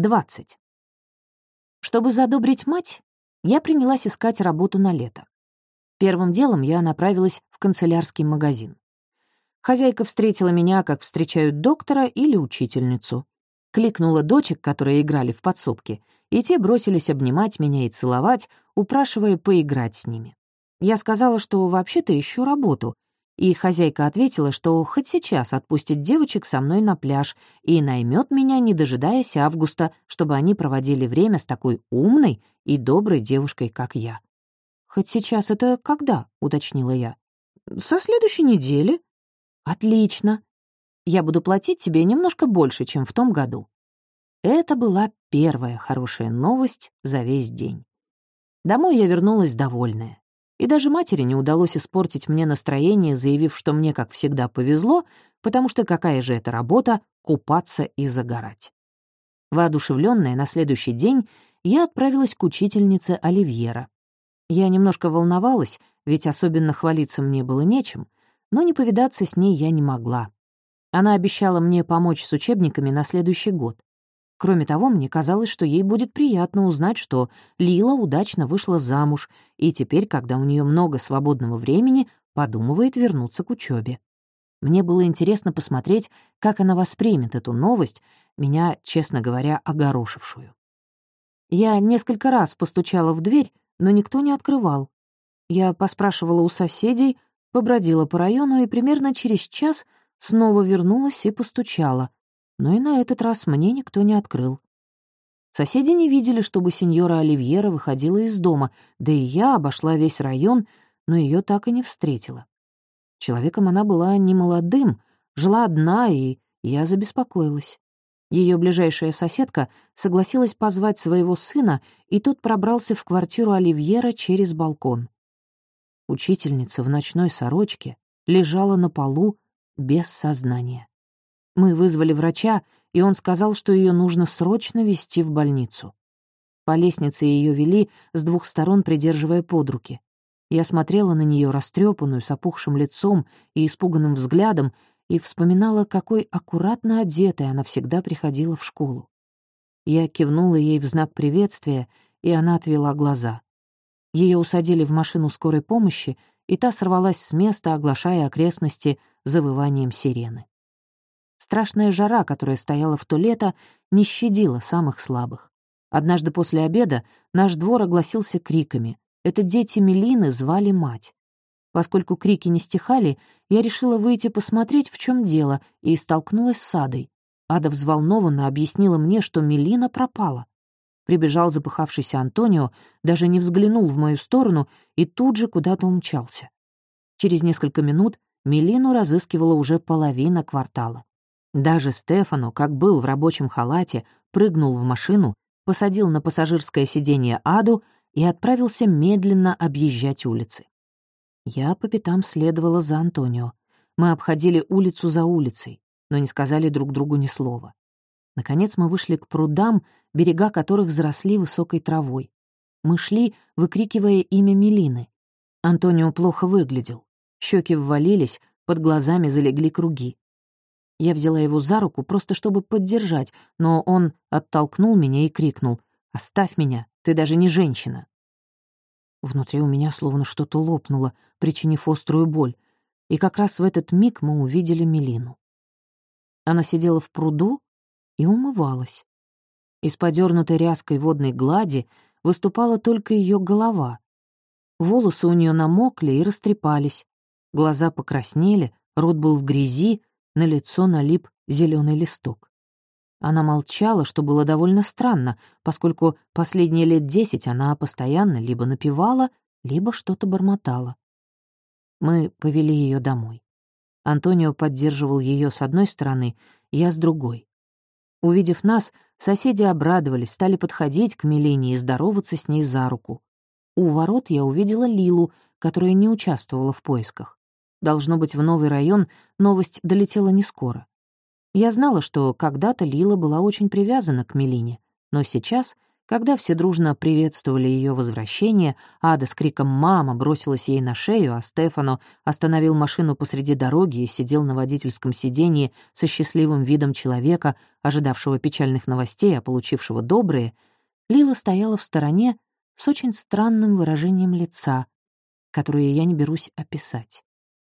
20. Чтобы задобрить мать, я принялась искать работу на лето. Первым делом я направилась в канцелярский магазин. Хозяйка встретила меня, как встречают доктора или учительницу. Кликнула дочек, которые играли в подсобке, и те бросились обнимать меня и целовать, упрашивая поиграть с ними. Я сказала, что вообще-то ищу работу, и хозяйка ответила, что хоть сейчас отпустит девочек со мной на пляж и наймет меня, не дожидаясь августа, чтобы они проводили время с такой умной и доброй девушкой, как я. «Хоть сейчас это когда?» — уточнила я. «Со следующей недели». «Отлично. Я буду платить тебе немножко больше, чем в том году». Это была первая хорошая новость за весь день. Домой я вернулась довольная. И даже матери не удалось испортить мне настроение, заявив, что мне, как всегда, повезло, потому что какая же это работа — купаться и загорать. Воодушевленная на следующий день, я отправилась к учительнице Оливьера. Я немножко волновалась, ведь особенно хвалиться мне было нечем, но не повидаться с ней я не могла. Она обещала мне помочь с учебниками на следующий год. Кроме того, мне казалось, что ей будет приятно узнать, что Лила удачно вышла замуж и теперь, когда у нее много свободного времени, подумывает вернуться к учебе. Мне было интересно посмотреть, как она воспримет эту новость, меня, честно говоря, огорошившую. Я несколько раз постучала в дверь, но никто не открывал. Я поспрашивала у соседей, побродила по району и примерно через час снова вернулась и постучала но и на этот раз мне никто не открыл. Соседи не видели, чтобы сеньора Оливьера выходила из дома, да и я обошла весь район, но ее так и не встретила. Человеком она была не молодым, жила одна, и я забеспокоилась. Ее ближайшая соседка согласилась позвать своего сына, и тот пробрался в квартиру Оливьера через балкон. Учительница в ночной сорочке лежала на полу без сознания. Мы вызвали врача, и он сказал, что ее нужно срочно везти в больницу. По лестнице ее вели, с двух сторон придерживая под руки. Я смотрела на нее растрепанную, с опухшим лицом и испуганным взглядом, и вспоминала, какой аккуратно одетой она всегда приходила в школу. Я кивнула ей в знак приветствия, и она отвела глаза. Ее усадили в машину скорой помощи, и та сорвалась с места, оглашая окрестности завыванием сирены. Страшная жара, которая стояла в то лето, не щадила самых слабых. Однажды после обеда наш двор огласился криками. Это дети Мелины звали мать. Поскольку крики не стихали, я решила выйти посмотреть, в чем дело, и столкнулась с Адой. Ада взволнованно объяснила мне, что Мелина пропала. Прибежал запыхавшийся Антонио, даже не взглянул в мою сторону и тут же куда-то умчался. Через несколько минут Мелину разыскивала уже половина квартала. Даже Стефану, как был в рабочем халате, прыгнул в машину, посадил на пассажирское сиденье Аду и отправился медленно объезжать улицы. Я по пятам следовала за Антонио. Мы обходили улицу за улицей, но не сказали друг другу ни слова. Наконец мы вышли к прудам, берега которых заросли высокой травой. Мы шли, выкрикивая имя Мелины. Антонио плохо выглядел. Щеки ввалились, под глазами залегли круги. Я взяла его за руку, просто чтобы поддержать, но он оттолкнул меня и крикнул «Оставь меня, ты даже не женщина». Внутри у меня словно что-то лопнуло, причинив острую боль, и как раз в этот миг мы увидели Мелину. Она сидела в пруду и умывалась. Из подернутой ряской водной глади выступала только ее голова. Волосы у нее намокли и растрепались, глаза покраснели, рот был в грязи, на лицо налип зеленый листок. Она молчала, что было довольно странно, поскольку последние лет десять она постоянно либо напевала, либо что-то бормотала. Мы повели ее домой. Антонио поддерживал ее с одной стороны, я с другой. Увидев нас, соседи обрадовались, стали подходить к Милене и здороваться с ней за руку. У ворот я увидела Лилу, которая не участвовала в поисках. Должно быть, в новый район новость долетела не скоро. Я знала, что когда-то Лила была очень привязана к Мелине, но сейчас Когда все дружно приветствовали ее возвращение, Ада с криком «Мама!» бросилась ей на шею, а Стефано остановил машину посреди дороги и сидел на водительском сиденье со счастливым видом человека, ожидавшего печальных новостей, а получившего добрые, Лила стояла в стороне с очень странным выражением лица, которое я не берусь описать.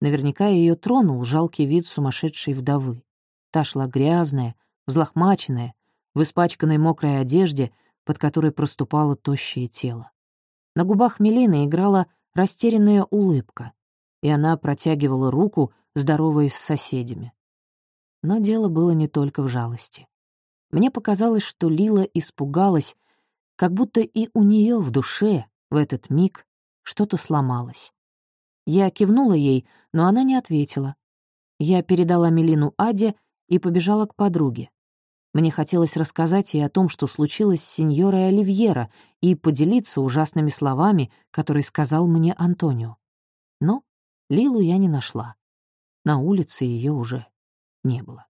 Наверняка ее тронул жалкий вид сумасшедшей вдовы. Та шла грязная, взлохмаченная, в испачканной мокрой одежде — под которой проступало тощее тело. На губах Мелины играла растерянная улыбка, и она протягивала руку, здороваясь с соседями. Но дело было не только в жалости. Мне показалось, что Лила испугалась, как будто и у нее в душе в этот миг что-то сломалось. Я кивнула ей, но она не ответила. Я передала Мелину Аде и побежала к подруге. Мне хотелось рассказать ей о том, что случилось с сеньорой Оливьера, и поделиться ужасными словами, которые сказал мне Антонио. Но Лилу я не нашла. На улице ее уже не было.